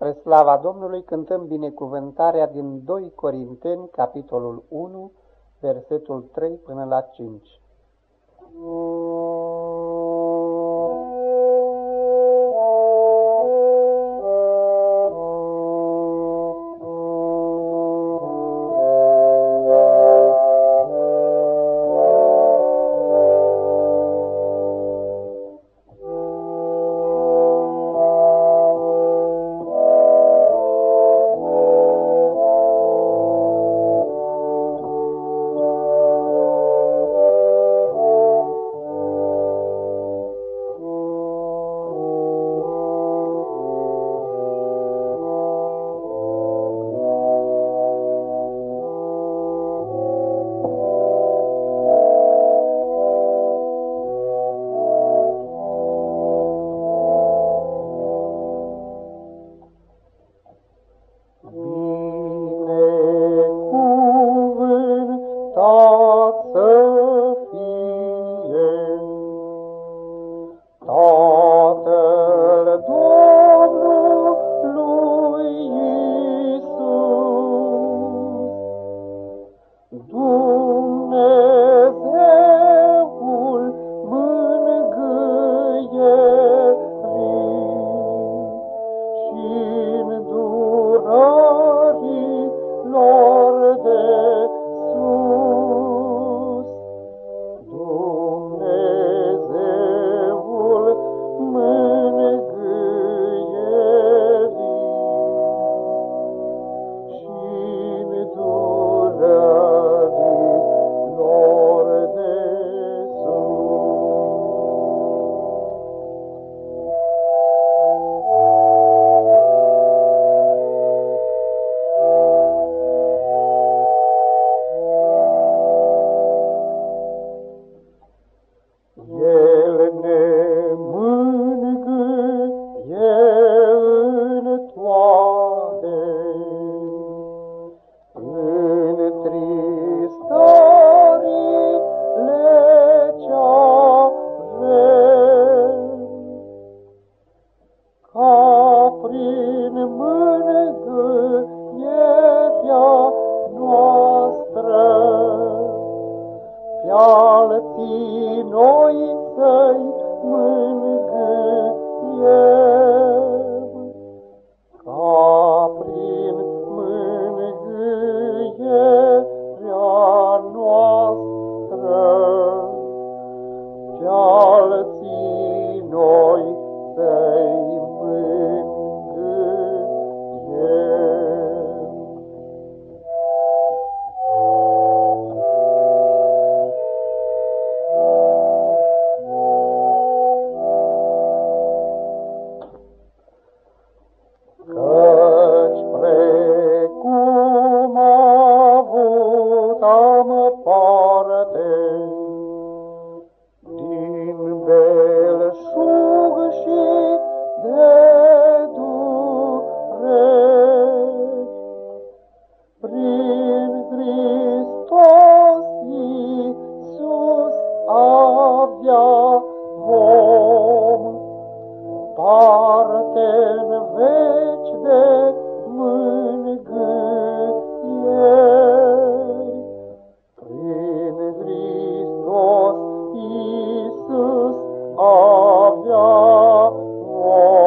Spre slava Domnului cântăm binecuvântarea din 2 Corinteni, capitolul 1, versetul 3 până la 5. Binecuvântat Oh. Prin mângâierea noastră. Pe alții noi să-i mângâiem, ca prin mângâierea noastră. Pe Oh.